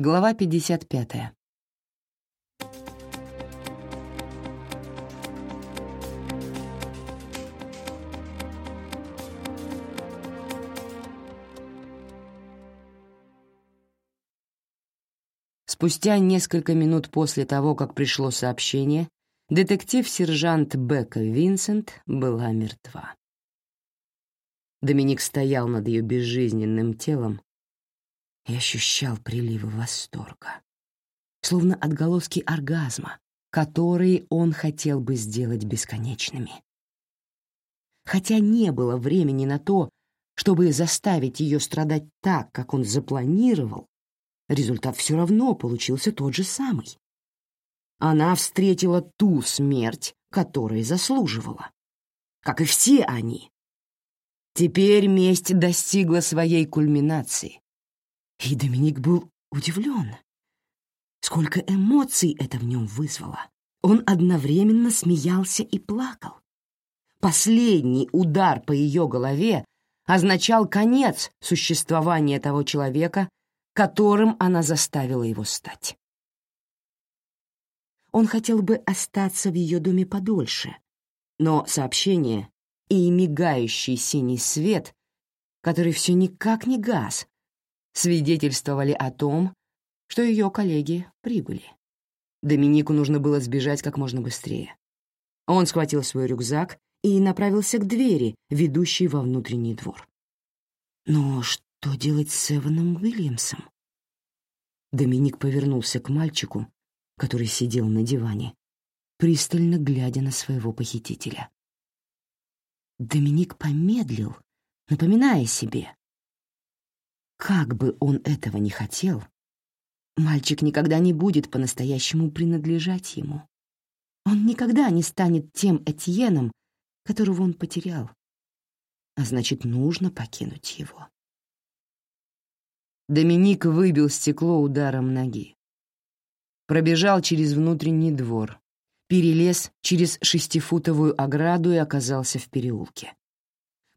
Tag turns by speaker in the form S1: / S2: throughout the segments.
S1: Глава 55. Спустя несколько минут после того, как пришло сообщение, детектив-сержант Бека Винсент была мертва. Доминик стоял над ее безжизненным телом и ощущал приливы восторга, словно отголоски оргазма, которые он хотел бы сделать бесконечными. Хотя не было времени на то, чтобы заставить ее страдать так, как он запланировал, результат все равно получился тот же самый. Она встретила ту смерть, которой заслуживала. Как и все они. Теперь месть достигла своей кульминации. И Доминик был удивлен. Сколько эмоций это в нем вызвало. Он одновременно смеялся и плакал. Последний удар по ее голове означал конец существования того человека, которым она заставила его стать. Он хотел бы остаться в ее доме подольше, но сообщение и мигающий синий свет, который все никак не газ, свидетельствовали о том, что ее коллеги прибыли. Доминику нужно было сбежать как можно быстрее. Он схватил свой рюкзак и направился к двери, ведущей во внутренний двор. Но что делать с Эваном Уильямсом? Доминик повернулся к мальчику, который сидел на диване, пристально глядя на своего похитителя. Доминик помедлил, напоминая себе, как бы он этого не хотел, мальчик никогда не будет по-настоящему принадлежать ему. Он никогда не станет тем Этьеном, которого он потерял. А значит, нужно покинуть его. Доминик выбил стекло ударом ноги. Пробежал через внутренний двор, перелез через шестифутовую ограду и оказался в переулке.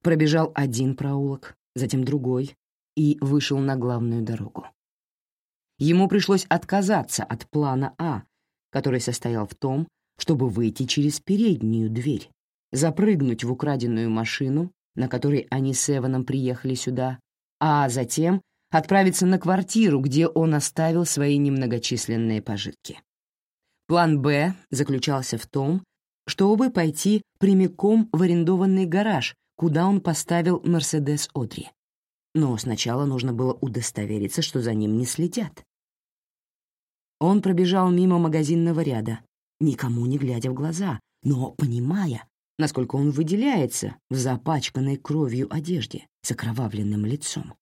S1: Пробежал один проулок, затем другой, и вышел на главную дорогу. Ему пришлось отказаться от плана А, который состоял в том, чтобы выйти через переднюю дверь, запрыгнуть в украденную машину, на которой они с Эваном приехали сюда, а затем отправиться на квартиру, где он оставил свои немногочисленные пожитки. План «Б» заключался в том, чтобы пойти прямиком в арендованный гараж, куда он поставил «Мерседес Одри». Но сначала нужно было удостовериться, что за ним не следят. Он пробежал мимо магазинного ряда, никому не глядя в глаза, но понимая, насколько он выделяется в запачканной кровью одежде с окровавленным лицом.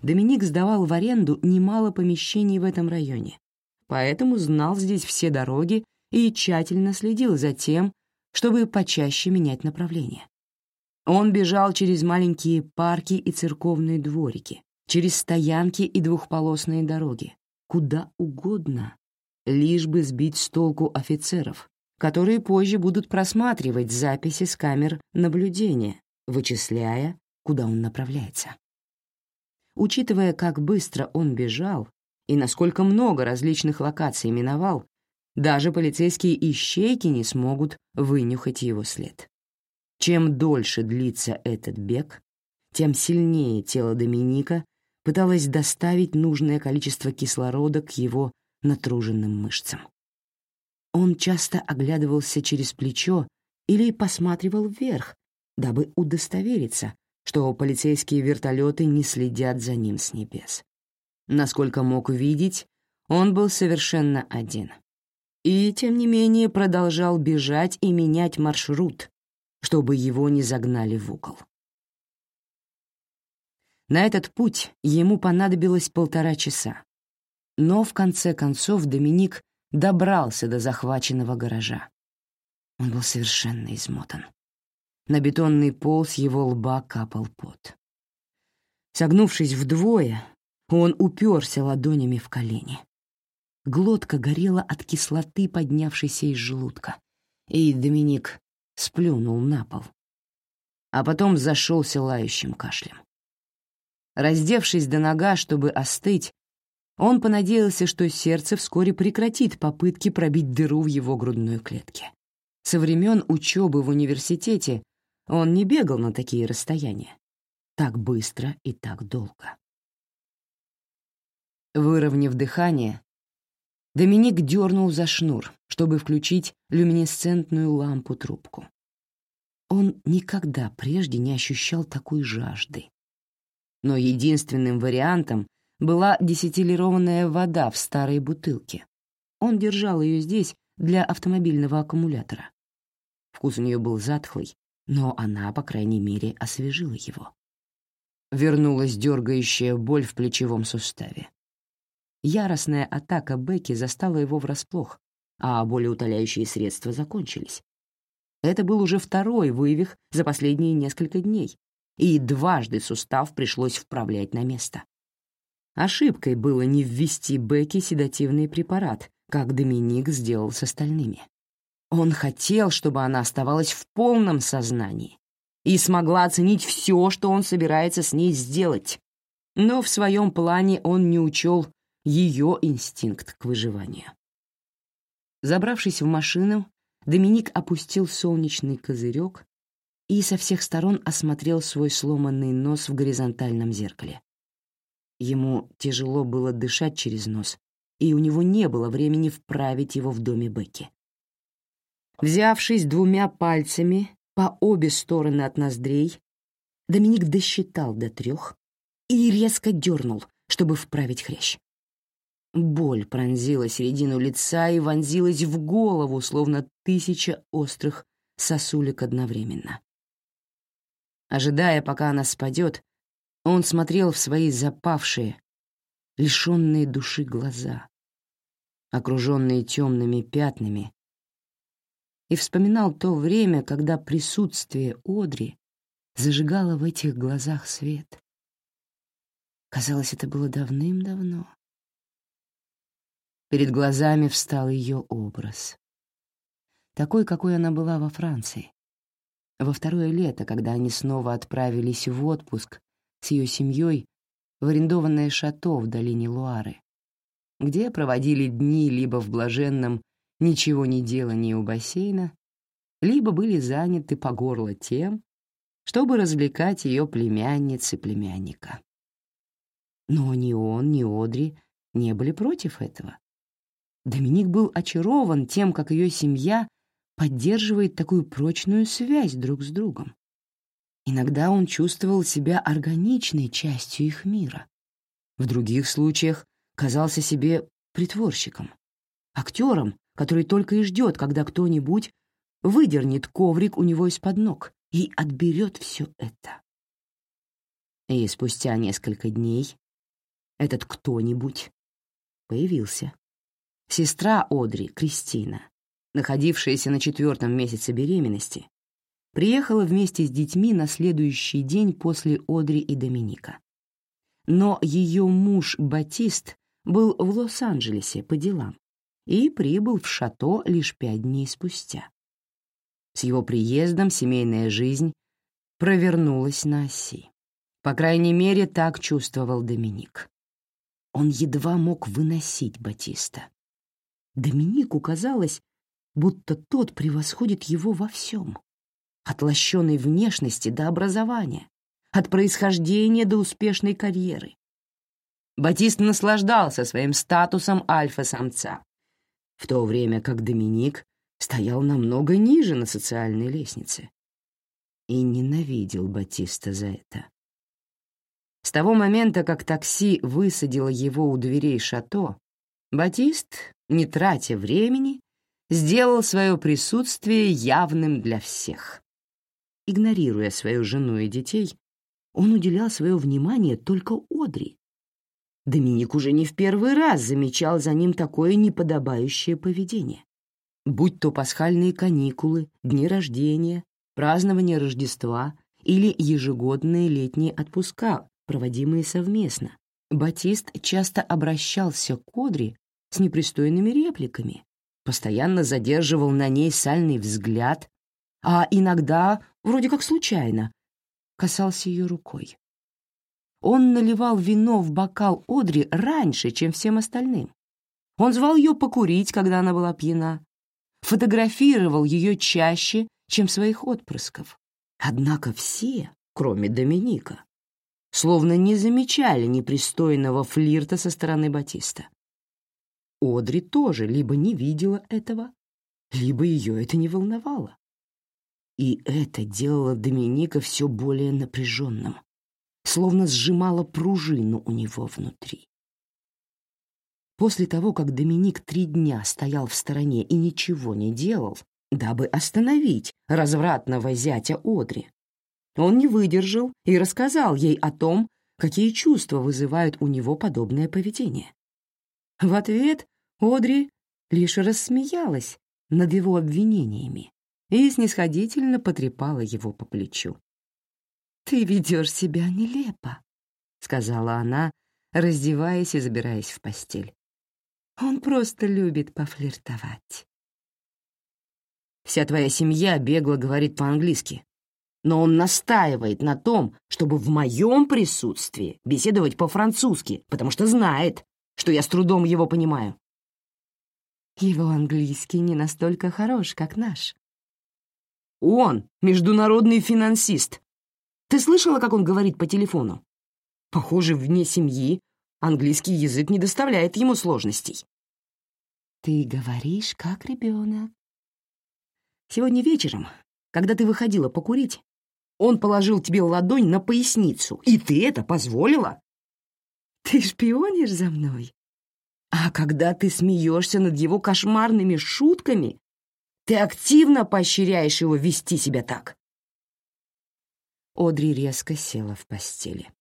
S1: Доминик сдавал в аренду немало помещений в этом районе, поэтому знал здесь все дороги и тщательно следил за тем, чтобы почаще менять направление. Он бежал через маленькие парки и церковные дворики, через стоянки и двухполосные дороги, куда угодно, лишь бы сбить с толку офицеров, которые позже будут просматривать записи с камер наблюдения, вычисляя, куда он направляется. Учитывая, как быстро он бежал и насколько много различных локаций миновал, даже полицейские ищейки не смогут вынюхать его след. Чем дольше длится этот бег, тем сильнее тело Доминика пыталось доставить нужное количество кислорода к его натруженным мышцам. Он часто оглядывался через плечо или посматривал вверх, дабы удостовериться, что полицейские вертолеты не следят за ним с небес. Насколько мог видеть, он был совершенно один. И, тем не менее, продолжал бежать и менять маршрут, чтобы его не загнали в угол. На этот путь ему понадобилось полтора часа. Но в конце концов Доминик добрался до захваченного гаража. Он был совершенно измотан. На бетонный пол с его лба капал пот. Согнувшись вдвое, он уперся ладонями в колени. Глотка горела от кислоты, поднявшейся из желудка, и Доминик сплюнул на пол, а потом зашелся лающим кашлем. Раздевшись до нога, чтобы остыть, Он понадеялся, что сердце вскоре прекратит попытки пробить дыру в его грудной клетке. Со времен учебы в университете он не бегал на такие расстояния. Так быстро и так долго. Выровняв дыхание, Доминик дернул за шнур, чтобы включить люминесцентную лампу-трубку. Он никогда прежде не ощущал такой жажды. Но единственным вариантом была десятилированная вода в старой бутылке. Он держал ее здесь для автомобильного аккумулятора. Вкус у нее был затхлый, но она, по крайней мере, освежила его. Вернулась дергающая боль в плечевом суставе. Яростная атака Бекки застала его врасплох, а болеутоляющие средства закончились. Это был уже второй вывих за последние несколько дней, и дважды сустав пришлось вправлять на место. Ошибкой было не ввести Бекки седативный препарат, как Доминик сделал с остальными. Он хотел, чтобы она оставалась в полном сознании и смогла оценить все, что он собирается с ней сделать. Но в своем плане он не учел ее инстинкт к выживанию. Забравшись в машину, Доминик опустил солнечный козырек и со всех сторон осмотрел свой сломанный нос в горизонтальном зеркале. Ему тяжело было дышать через нос, и у него не было времени вправить его в доме Бекки. Взявшись двумя пальцами по обе стороны от ноздрей, Доминик досчитал до трех и резко дернул, чтобы вправить хрящ. Боль пронзила середину лица и вонзилась в голову, словно тысяча острых сосулек одновременно. Ожидая, пока она спадет, он смотрел в свои запавшие, лишенные души глаза, окруженные темными пятнами, и вспоминал то время, когда присутствие Одри зажигало в этих глазах свет. Казалось, это было давным-давно. Перед глазами встал ее образ. Такой, какой она была во Франции. Во второе лето, когда они снова отправились в отпуск с ее семьей в арендованное шато в долине Луары, где проводили дни либо в блаженном ничего не делании у бассейна, либо были заняты по горло тем, чтобы развлекать ее племянниц и племянника. Но ни он, ни Одри не были против этого. Доминик был очарован тем, как ее семья поддерживает такую прочную связь друг с другом. Иногда он чувствовал себя органичной частью их мира. В других случаях казался себе притворщиком, актером, который только и ждет, когда кто-нибудь выдернет коврик у него из-под ног и отберет все это. И спустя несколько дней этот кто-нибудь появился. Сестра Одри, Кристина, находившаяся на четвертом месяце беременности, приехала вместе с детьми на следующий день после Одри и Доминика. Но ее муж Батист был в Лос-Анджелесе по делам и прибыл в шато лишь пять дней спустя. С его приездом семейная жизнь провернулась на оси. По крайней мере, так чувствовал Доминик. Он едва мог выносить Батиста. Доминику казалось, будто тот превосходит его во всем. От лощеной внешности до образования, от происхождения до успешной карьеры. Батист наслаждался своим статусом альфа-самца, в то время как Доминик стоял намного ниже на социальной лестнице и ненавидел Батиста за это. С того момента, как такси высадило его у дверей шато, Батист, не тратя времени, сделал свое присутствие явным для всех. Игнорируя свою жену и детей, он уделял свое внимание только Одри. Доминик уже не в первый раз замечал за ним такое неподобающее поведение. Будь то пасхальные каникулы, дни рождения, празднование Рождества или ежегодные летние отпуска, проводимые совместно, Батист часто обращался к Одри с непристойными репликами, постоянно задерживал на ней сальный взгляд, а иногда, вроде как случайно, касался ее рукой. он наливал вино в бокал Одри раньше, чем всем остальным. Он звал ее покурить, когда она была пьяна, фотографировал ее чаще, чем своих отпрысков. Однако все, кроме Доминика, словно не замечали непристойного флирта со стороны Батиста. Одри тоже либо не видела этого, либо ее это не волновало. И это делало Доминика все более напряженным, словно сжимало пружину у него внутри. После того, как Доминик три дня стоял в стороне и ничего не делал, дабы остановить развратного зятя Одри, он не выдержал и рассказал ей о том, какие чувства вызывают у него подобное поведение. В ответ Одри лишь рассмеялась над его обвинениями и снисходительно потрепала его по плечу. «Ты ведешь себя нелепо», — сказала она, раздеваясь и забираясь в постель. «Он просто любит пофлиртовать». «Вся твоя семья бегло говорит по-английски, но он настаивает на том, чтобы в моем присутствии беседовать по-французски, потому что знает, что я с трудом его понимаю. Его английский не настолько хорош, как наш. Он — международный финансист. Ты слышала, как он говорит по телефону? Похоже, вне семьи английский язык не доставляет ему сложностей. Ты говоришь, как ребенок. Сегодня вечером, когда ты выходила покурить, он положил тебе ладонь на поясницу, и ты это позволила? Ты шпионишь за мной? А когда ты смеешься над его кошмарными шутками, ты активно поощряешь его вести себя так. Одри резко села в постели.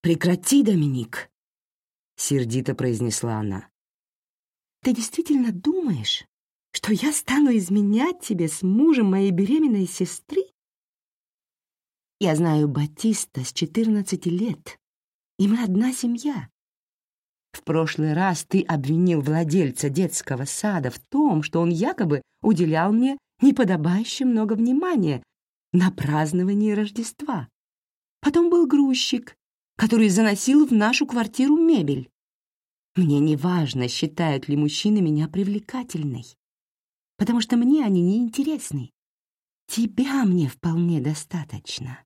S1: «Прекрати, Доминик!» — сердито произнесла она. «Ты действительно думаешь, что я стану изменять тебе с мужем моей беременной сестры? Я знаю Батиста с 14 лет, и мы одна семья. В прошлый раз ты обвинил владельца детского сада в том, что он якобы уделял мне неподобающе много внимания на праздновании Рождества. Потом был грузчик, который заносил в нашу квартиру мебель. Мне не важно, считают ли мужчины меня привлекательной, потому что мне они не интересны. Тебя мне вполне достаточно.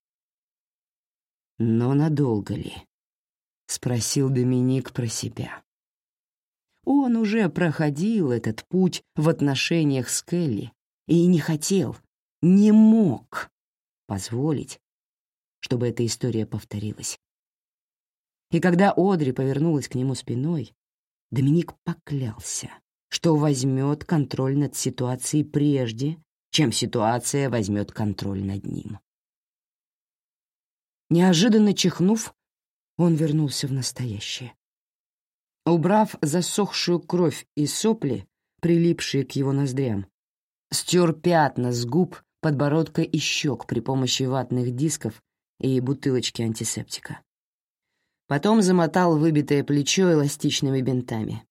S1: Но надолго ли? Спросил Доминик про себя. Он уже проходил этот путь в отношениях с Келли и не хотел, не мог позволить, чтобы эта история повторилась. И когда Одри повернулась к нему спиной, Доминик поклялся, что возьмет контроль над ситуацией прежде, чем ситуация возьмет контроль над ним. Неожиданно чихнув, он вернулся в настоящее. Убрав засохшую кровь и сопли, прилипшие к его ноздрям, стер пятна с губ, подбородка и щек при помощи ватных дисков и бутылочки антисептика. Потом замотал выбитое плечо эластичными бинтами.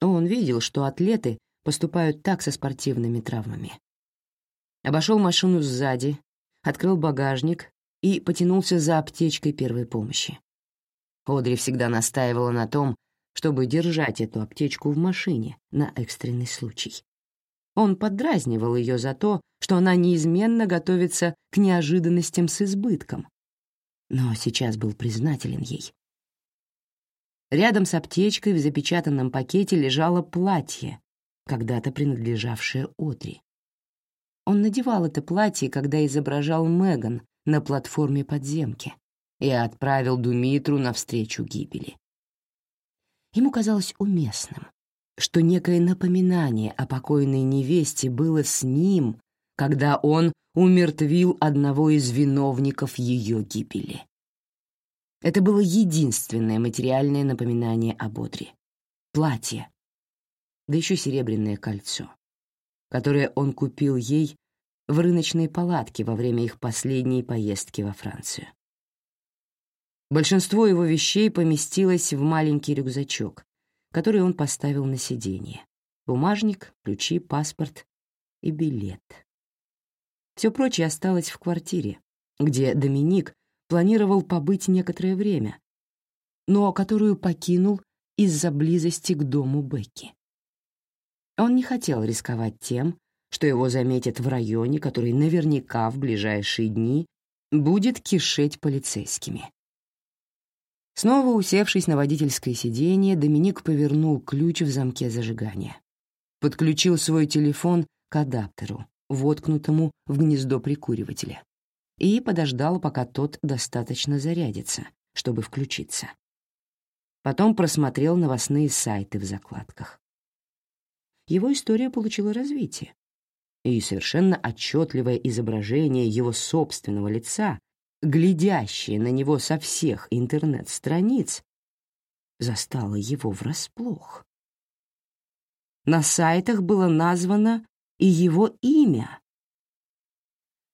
S1: Он видел, что атлеты поступают так со спортивными травмами. Обошел машину сзади, открыл багажник и потянулся за аптечкой первой помощи. Одри всегда настаивала на том, чтобы держать эту аптечку в машине на экстренный случай. Он поддразнивал ее за то, что она неизменно готовится к неожиданностям с избытком, но сейчас был признателен ей. Рядом с аптечкой в запечатанном пакете лежало платье, когда-то принадлежавшее Одри. Он надевал это платье, когда изображал Меган на платформе подземки и отправил Думитру навстречу гибели. Ему казалось уместным, что некое напоминание о покойной невесте было с ним, когда он умертвил одного из виновников ее гибели. Это было единственное материальное напоминание о Бодре. Платье, да еще серебряное кольцо, которое он купил ей в рыночной палатке во время их последней поездки во Францию. Большинство его вещей поместилось в маленький рюкзачок, который он поставил на сиденье. Бумажник, ключи, паспорт и билет. Все прочее осталось в квартире, где Доминик планировал побыть некоторое время, но которую покинул из-за близости к дому Бекки. Он не хотел рисковать тем, что его заметят в районе, который наверняка в ближайшие дни будет кишеть полицейскими. Снова усевшись на водительское сиденье, Доминик повернул ключ в замке зажигания. Подключил свой телефон к адаптеру, воткнутому в гнездо прикуривателя, и подождал, пока тот достаточно зарядится, чтобы включиться. Потом просмотрел новостные сайты в закладках. Его история получила развитие, и совершенно отчетливое изображение его собственного лица глядящее на него со всех интернет-страниц, застало его врасплох. На сайтах было названо и его имя.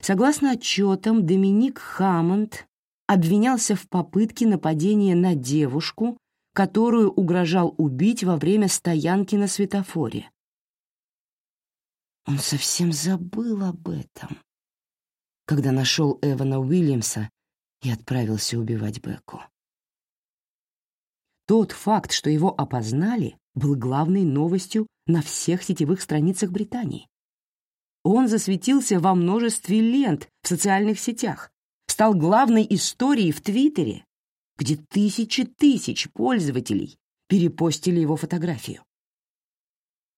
S1: Согласно отчетам, Доминик Хаммонд обвинялся в попытке нападения на девушку, которую угрожал убить во время стоянки на светофоре. Он совсем забыл об этом когда нашел Эвана Уильямса и отправился убивать Бекку. Тот факт, что его опознали, был главной новостью на всех сетевых страницах Британии. Он засветился во множестве лент в социальных сетях, стал главной историей в Твиттере, где тысячи тысяч пользователей перепостили его фотографию.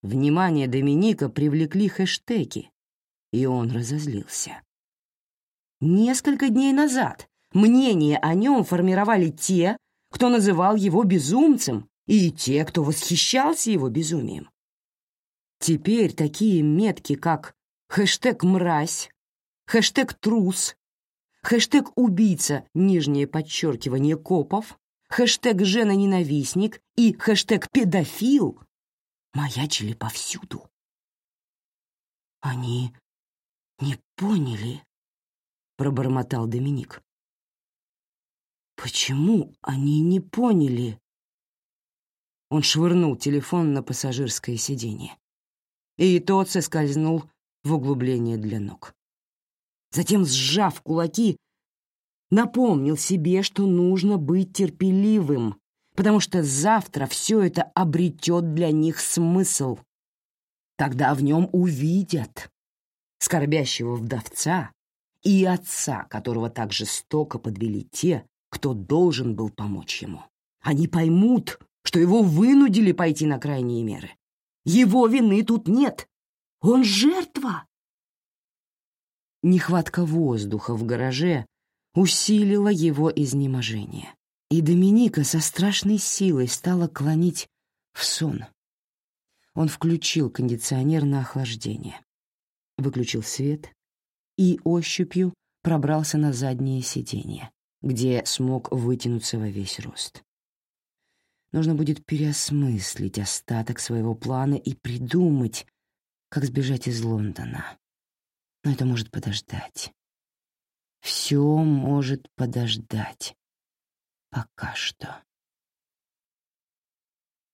S1: Внимание Доминика привлекли хэштеги, и он разозлился. Несколько дней назад мнение о нем формировали те, кто называл его безумцем, и те, кто восхищался его безумием. Теперь такие метки, как хэштег «мразь», хэштег «трус», хэштег «убийца», нижнее подчеркивание копов, хэштег «жена-ненавистник» и хэштег «педофил» маячили повсюду. Они не поняли, — пробормотал Доминик. «Почему они не поняли?» Он швырнул телефон на пассажирское сиденье, и тот соскользнул в углубление для ног. Затем, сжав кулаки, напомнил себе, что нужно быть терпеливым, потому что завтра все это обретет для них смысл. Тогда в нем увидят скорбящего вдовца, и отца, которого так жестоко подвели те, кто должен был помочь ему. Они поймут, что его вынудили пойти на крайние меры. Его вины тут нет. Он жертва. Нехватка воздуха в гараже усилила его изнеможение, и Доминика со страшной силой стала клонить в сон. Он включил кондиционер на охлаждение, выключил свет и ощупью пробрался на заднее сиденье, где смог вытянуться во весь рост. Нужно будет переосмыслить остаток своего плана и придумать, как сбежать из Лондона. Но это может подождать. Все может подождать. Пока что.